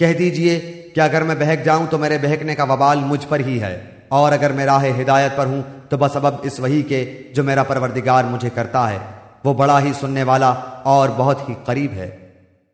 کہہ دیجیے کہ اگر میں بہک جاؤں تو میرے بہکنے کا وبال مجھ پر ہی ہے، اور اگر میں راہ ہدایت پر ہوں تو بس بسبب اس وہی کے جو میرا پروردگار مجھے کرتا ہے، وہ بڑا ہی سننے والا اور بہت ہی قریب ہے۔